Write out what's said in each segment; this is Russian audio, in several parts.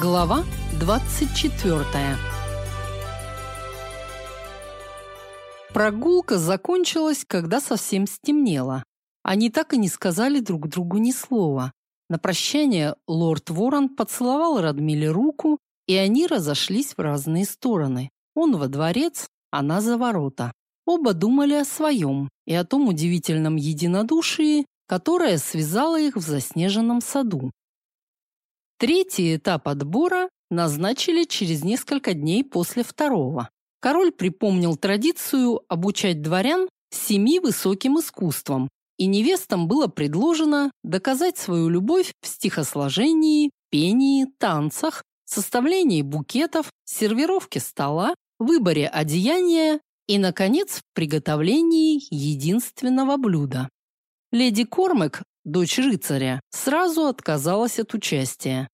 Глава 24. Прогулка закончилась, когда совсем стемнело. Они так и не сказали друг другу ни слова. На прощание лорд Ворон поцеловал Радмиле руку, и они разошлись в разные стороны. Он во дворец, она за ворота. Оба думали о своем и о том удивительном единодушии, которое связало их в заснеженном саду. Третий этап отбора назначили через несколько дней после второго. Король припомнил традицию обучать дворян семи высоким искусствам, и невестам было предложено доказать свою любовь в стихосложении, пении, танцах, составлении букетов, сервировке стола, выборе одеяния и, наконец, приготовлении единственного блюда. Леди Кормек дочь рыцаря, сразу отказалась от участия.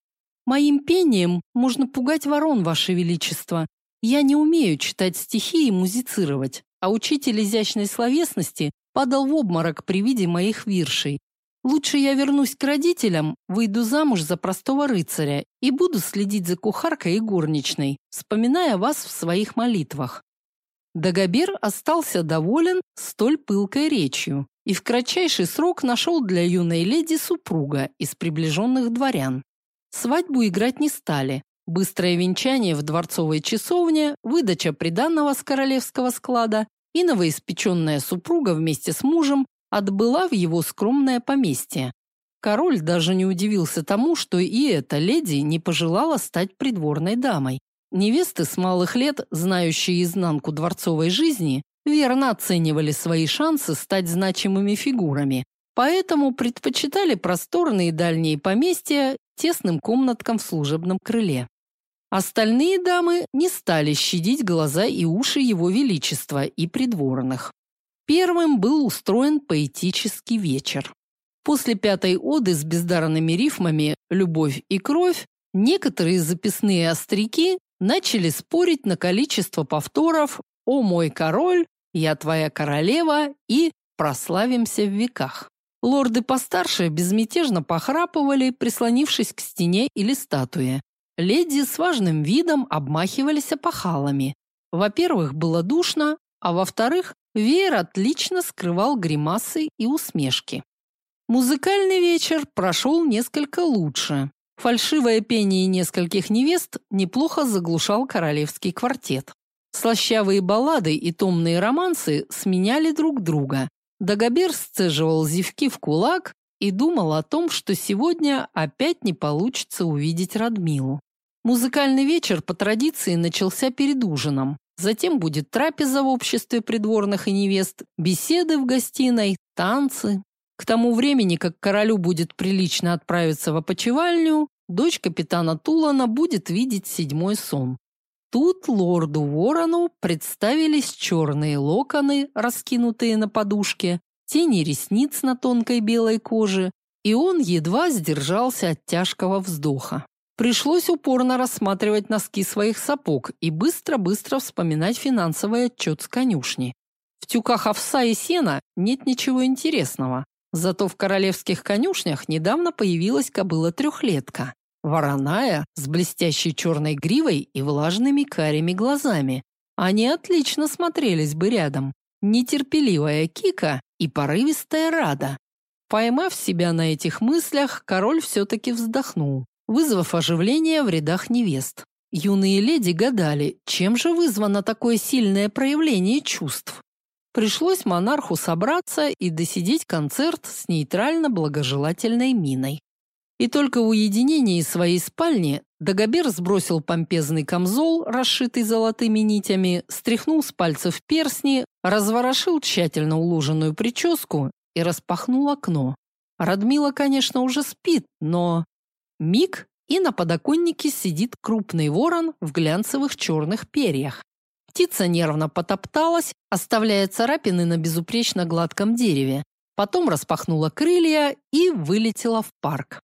Моим пением можно пугать ворон, ваше величество. Я не умею читать стихи и музицировать, а учитель изящной словесности падал в обморок при виде моих виршей. Лучше я вернусь к родителям, выйду замуж за простого рыцаря и буду следить за кухаркой и горничной, вспоминая вас в своих молитвах. Дагобер остался доволен столь пылкой речью и в кратчайший срок нашел для юной леди супруга из приближенных дворян. Свадьбу играть не стали. Быстрое венчание в дворцовой часовне, выдача приданного с королевского склада и новоиспеченная супруга вместе с мужем отбыла в его скромное поместье. Король даже не удивился тому, что и эта леди не пожелала стать придворной дамой. Невесты с малых лет, знающие изнанку дворцовой жизни, верно оценивали свои шансы стать значимыми фигурами, поэтому предпочитали просторные дальние поместья тесным комнаткам в служебном крыле. Остальные дамы не стали щадить глаза и уши его величества и придворных. Первым был устроен поэтический вечер. После пятой оды с бездарными рифмами «Любовь и кровь» некоторые записные остряки начали спорить на количество повторов «О мой король», «Я твоя королева» и «Прославимся в веках». Лорды постарше безмятежно похрапывали, прислонившись к стене или статуе. Леди с важным видом обмахивались опахалами. Во-первых, было душно, а во-вторых, веер отлично скрывал гримасы и усмешки. Музыкальный вечер прошел несколько лучше. Фальшивое пение нескольких невест неплохо заглушал королевский квартет. Слащавые баллады и томные романсы сменяли друг друга. Дагобер сцеживал зевки в кулак и думал о том, что сегодня опять не получится увидеть Радмилу. Музыкальный вечер по традиции начался перед ужином. Затем будет трапеза в обществе придворных и невест, беседы в гостиной, танцы, к тому времени, как королю будет прилично отправиться в опочивальню, дочь капитана Тулана будет видеть седьмой сон. Тут лорду Ворону представились черные локоны, раскинутые на подушке, тени ресниц на тонкой белой коже, и он едва сдержался от тяжкого вздоха. Пришлось упорно рассматривать носки своих сапог и быстро-быстро вспоминать финансовый отчет с конюшни. В тюках овса и сена нет ничего интересного. Зато в королевских конюшнях недавно появилась кобыла-трехлетка. Вороная, с блестящей черной гривой и влажными карими глазами. Они отлично смотрелись бы рядом. Нетерпеливая Кика и порывистая Рада. Поймав себя на этих мыслях, король все-таки вздохнул, вызвав оживление в рядах невест. Юные леди гадали, чем же вызвано такое сильное проявление чувств. Пришлось монарху собраться и досидеть концерт с нейтрально-благожелательной миной. И только в уединении своей спальни Дагобер сбросил помпезный камзол, расшитый золотыми нитями, стряхнул с пальцев перстни, разворошил тщательно уложенную прическу и распахнул окно. Радмила, конечно, уже спит, но... Миг, и на подоконнике сидит крупный ворон в глянцевых черных перьях. Птица нервно потопталась, оставляя царапины на безупречно гладком дереве. Потом распахнула крылья и вылетела в парк.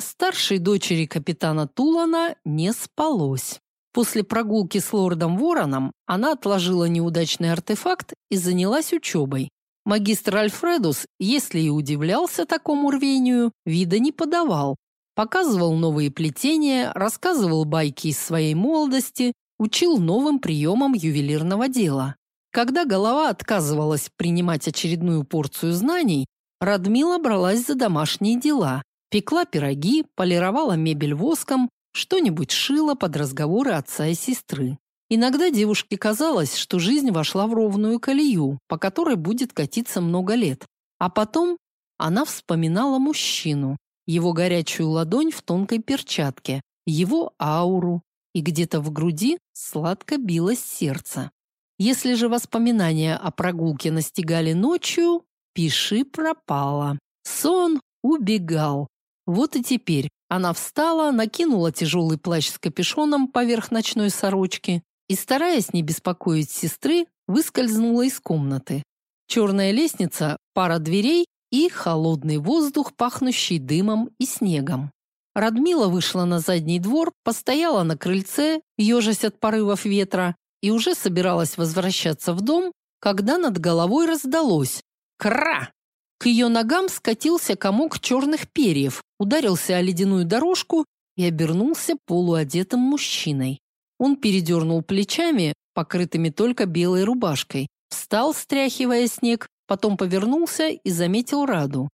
Старшей дочери капитана Тулана не спалось. После прогулки с лордом Вороном она отложила неудачный артефакт и занялась учебой. Магистр Альфредус, если и удивлялся такому рвению, вида не подавал. показывал новые плетения, рассказывал байки из своей молодости, учил новым приемам ювелирного дела. Когда голова отказывалась принимать очередную порцию знаний, Радмила бралась за домашние дела, пекла пироги, полировала мебель воском, что-нибудь шила под разговоры отца и сестры. Иногда девушке казалось, что жизнь вошла в ровную колею, по которой будет катиться много лет. А потом она вспоминала мужчину, его горячую ладонь в тонкой перчатке, его ауру, и где-то в груди сладко билось сердце. Если же воспоминания о прогулке настигали ночью, пиши пропало. Сон убегал. Вот и теперь она встала, накинула тяжелый плащ с капюшоном поверх ночной сорочки и, стараясь не беспокоить сестры, выскользнула из комнаты. Черная лестница, пара дверей и холодный воздух, пахнущий дымом и снегом. Радмила вышла на задний двор, постояла на крыльце, ежась от порывов ветра, и уже собиралась возвращаться в дом, когда над головой раздалось «Кра!». К ее ногам скатился комок черных перьев, ударился о ледяную дорожку и обернулся полуодетым мужчиной. Он передернул плечами, покрытыми только белой рубашкой, встал, стряхивая снег, потом повернулся и заметил Раду.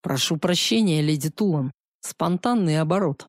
«Прошу прощения, леди Тулан. Спонтанный оборот».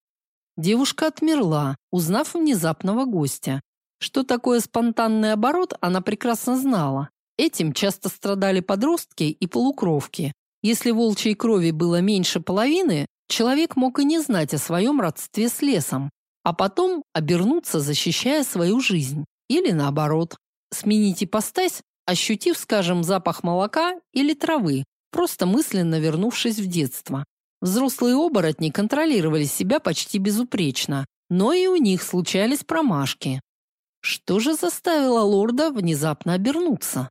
Девушка отмерла, узнав внезапного гостя. Что такое спонтанный оборот, она прекрасно знала. Этим часто страдали подростки и полукровки. Если волчьей крови было меньше половины, человек мог и не знать о своем родстве с лесом, а потом обернуться, защищая свою жизнь. Или наоборот, сменить ипостась, ощутив, скажем, запах молока или травы, просто мысленно вернувшись в детство. Взрослые оборотни контролировали себя почти безупречно, но и у них случались промашки. Что же заставило лорда внезапно обернуться?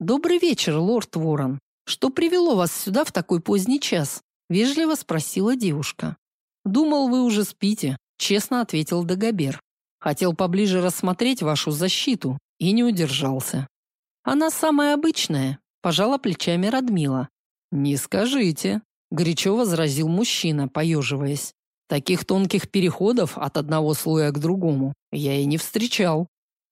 «Добрый вечер, лорд Ворон. Что привело вас сюда в такой поздний час?» – вежливо спросила девушка. «Думал, вы уже спите», честно ответил Дагобер. Хотел поближе рассмотреть вашу защиту и не удержался. Она самая обычная, пожала плечами Радмила. Не скажите, горячо возразил мужчина, поеживаясь. Таких тонких переходов от одного слоя к другому я и не встречал.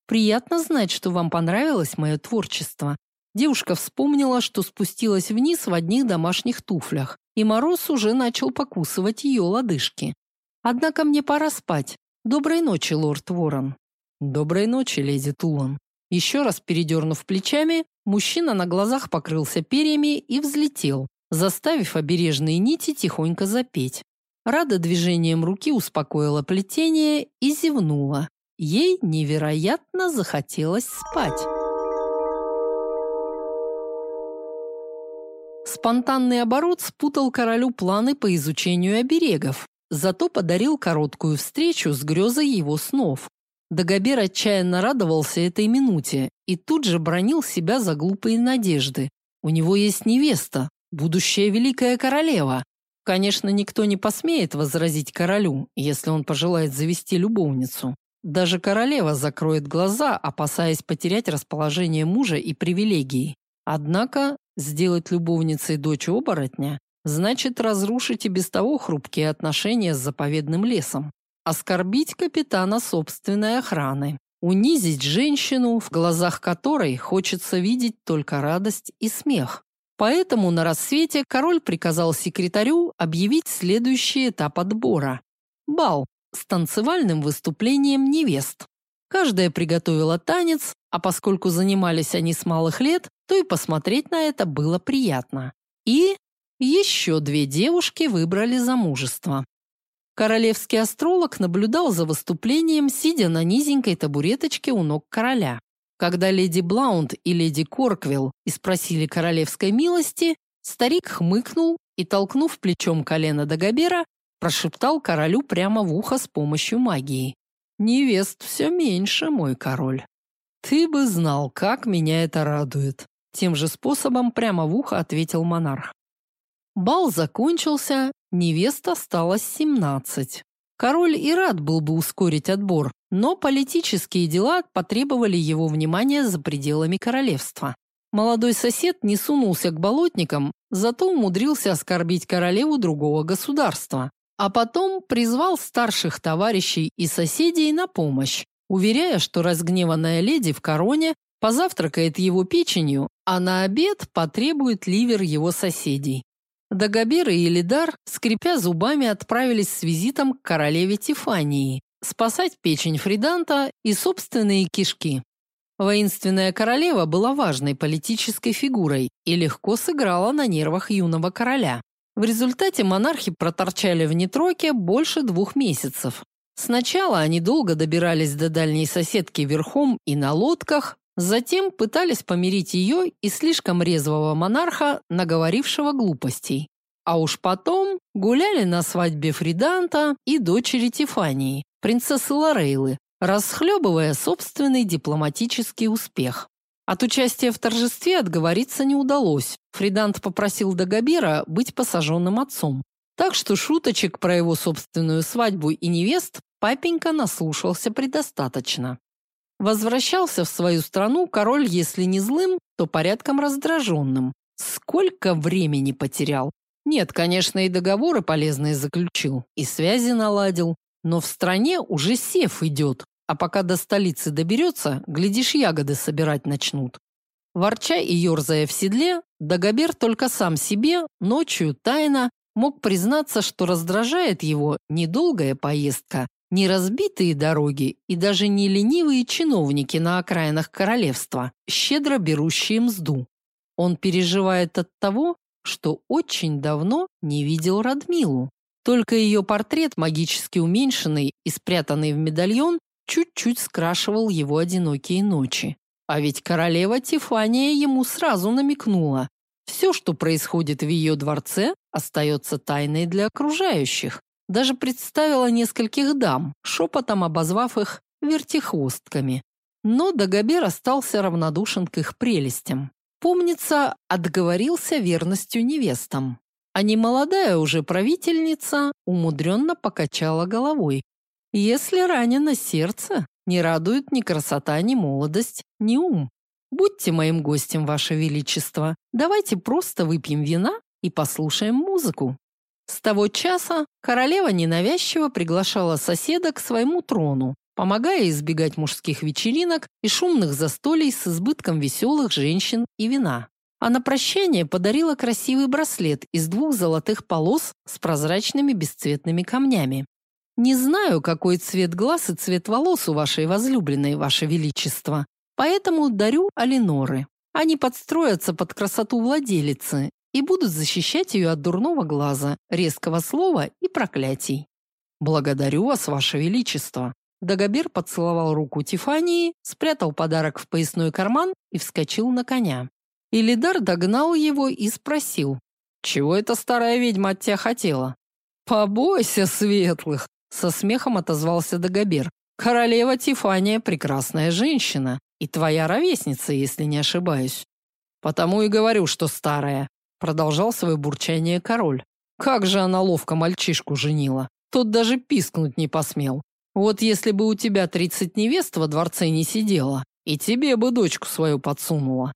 Приятно знать, что вам понравилось мое творчество. Девушка вспомнила, что спустилась вниз в одних домашних туфлях, и мороз уже начал покусывать ее лодыжки. Однако мне пора спать. Доброй ночи, лорд Ворон. Доброй ночи, леди Тулан. Еще раз передернув плечами, мужчина на глазах покрылся перьями и взлетел, заставив обережные нити тихонько запеть. Рада движением руки успокоила плетение и зевнула. Ей невероятно захотелось спать. Спонтанный оборот спутал королю планы по изучению оберегов, зато подарил короткую встречу с грезой его снов. Дагобер отчаянно радовался этой минуте и тут же бронил себя за глупые надежды. У него есть невеста, будущая великая королева. Конечно, никто не посмеет возразить королю, если он пожелает завести любовницу. Даже королева закроет глаза, опасаясь потерять расположение мужа и привилегии. Однако сделать любовницей дочь оборотня значит разрушить и без того хрупкие отношения с заповедным лесом, оскорбить капитана собственной охраны, унизить женщину, в глазах которой хочется видеть только радость и смех. Поэтому на рассвете король приказал секретарю объявить следующий этап отбора – бал с танцевальным выступлением невест. Каждая приготовила танец, а поскольку занимались они с малых лет, то и посмотреть на это было приятно. И еще две девушки выбрали замужество. Королевский астролог наблюдал за выступлением, сидя на низенькой табуреточке у ног короля. Когда леди Блаунд и леди Корквилл испросили королевской милости, старик хмыкнул и, толкнув плечом колено Дагобера, прошептал королю прямо в ухо с помощью магии. «Невест все меньше, мой король. Ты бы знал, как меня это радует». Тем же способом прямо в ухо ответил монарх. Бал закончился, невест осталось 17. Король и рад был бы ускорить отбор, но политические дела потребовали его внимания за пределами королевства. Молодой сосед не сунулся к болотникам, зато умудрился оскорбить королеву другого государства. а потом призвал старших товарищей и соседей на помощь, уверяя, что разгневанная леди в короне позавтракает его печенью, а на обед потребует ливер его соседей. Дагобер и Элидар, скрипя зубами, отправились с визитом к королеве Тифании, спасать печень Фриданта и собственные кишки. Воинственная королева была важной политической фигурой и легко сыграла на нервах юного короля. В результате монархи проторчали в Нетроке больше двух месяцев. Сначала они долго добирались до дальней соседки верхом и на лодках, затем пытались помирить ее и слишком резвого монарха, наговорившего глупостей. А уж потом гуляли на свадьбе Фриданта и дочери Тифании, принцессы Лорейлы, расхлебывая собственный дипломатический успех. От участия в торжестве отговориться не удалось. Фридант попросил Дагобера быть посаженным отцом. Так что шуточек про его собственную свадьбу и невест папенька наслушался предостаточно. Возвращался в свою страну король, если не злым, то порядком раздраженным. Сколько времени потерял. Нет, конечно, и договоры полезные заключил, и связи наладил, но в стране уже сев идет, а пока до столицы доберется, глядишь, ягоды собирать начнут. Ворча и ерзая в седле, Дагобер только сам себе, ночью тайно, мог признаться, что раздражает его недолгая поездка, не разбитые дороги и даже не ленивые чиновники на окраинах королевства, щедро берущие мзду. Он переживает от того, что очень давно не видел Радмилу. Только ее портрет, магически уменьшенный и спрятанный в медальон, чуть-чуть скрашивал его одинокие ночи. А ведь королева Тифания ему сразу намекнула. Все, что происходит в ее дворце, остается тайной для окружающих. Даже представила нескольких дам, шепотом обозвав их вертихвостками. Но Дагобер остался равнодушен к их прелестям. Помнится, отговорился верностью невестам. А немолодая уже правительница умудренно покачала головой, если ранено сердце, не радует ни красота, ни молодость, ни ум. Будьте моим гостем, ваше величество. Давайте просто выпьем вина и послушаем музыку. С того часа королева ненавязчиво приглашала соседа к своему трону, помогая избегать мужских вечеринок и шумных застолий с избытком веселых женщин и вина. А на прощание подарила красивый браслет из двух золотых полос с прозрачными бесцветными камнями. Не знаю, какой цвет глаз и цвет волос у вашей возлюбленной, ваше величество, поэтому дарю Алиноры. Они подстроятся под красоту владелицы и будут защищать ее от дурного глаза, резкого слова и проклятий. Благодарю вас, ваше величество. Дагобер поцеловал руку Тифании, спрятал подарок в поясной карман и вскочил на коня. Илидар догнал его и спросил: "Чего эта старая ведьма от тебя хотела?" "Побойся светлых", со смехом отозвался Дагобер. Королева Тифания прекрасная женщина, и твоя ровесница, если не ошибаюсь. Потому и говорю, что старая, продолжал свое бурчание король. Как же она ловко мальчишку женила. Тот даже пискнуть не посмел. Вот если бы у тебя тридцать невест во дворце не сидела, и тебе бы дочку свою подсунула.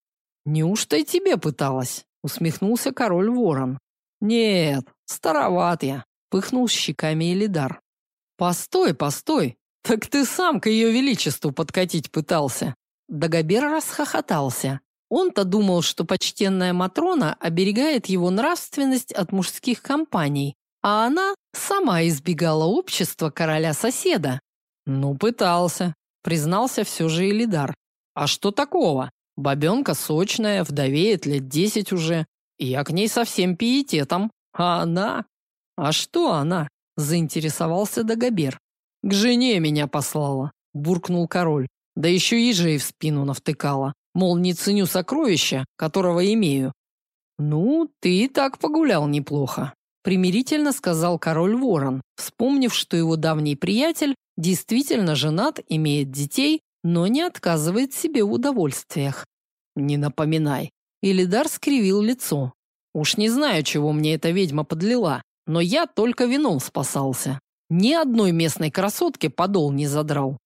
Неужто и тебе пыталась? усмехнулся король Ворон. Нет, староват я, пыхнул щеками Элидар. Постой, постой. Так ты сам к ее величеству подкатить пытался. Дагобер расхохотался. Он-то думал, что почтенная Матрона оберегает его нравственность от мужских компаний, а она сама избегала общества короля-соседа. Ну, пытался, признался все же Элидар. А что такого? Бабенка сочная, вдовеет лет десять уже. И я к ней со всем пиететом. А она? А что она? заинтересовался Дагобер. К жене меня послала, буркнул король. Да еще ежей в спину навтыкала, мол, не ценю сокровища, которого имею. Ну, ты и так погулял неплохо, примирительно сказал король Ворон, вспомнив, что его давний приятель действительно женат, имеет детей, но не отказывает себе в удовольствиях. Не напоминай. Илидар скривил лицо. Уж не знаю, чего мне эта ведьма подлила, но я только вином спасался. Ни одной местной красотке подол не задрал.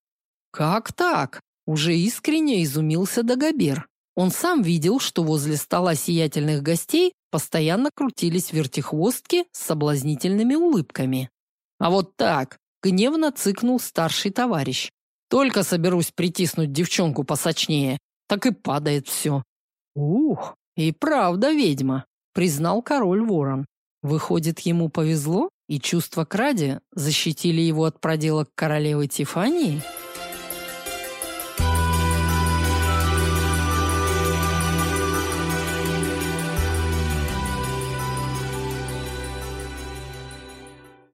Как так? Уже искренне изумился Дагобер. Он сам видел, что возле стола сиятельных гостей постоянно крутились вертихвостки с соблазнительными улыбками. А вот так, гневно цыкнул старший товарищ. Только соберусь притиснуть девчонку посочнее, так и падает все. Ух, и правда ведьма, признал король Ворон. Выходит, ему повезло, и чувства кради защитили его от проделок королевы Тифании?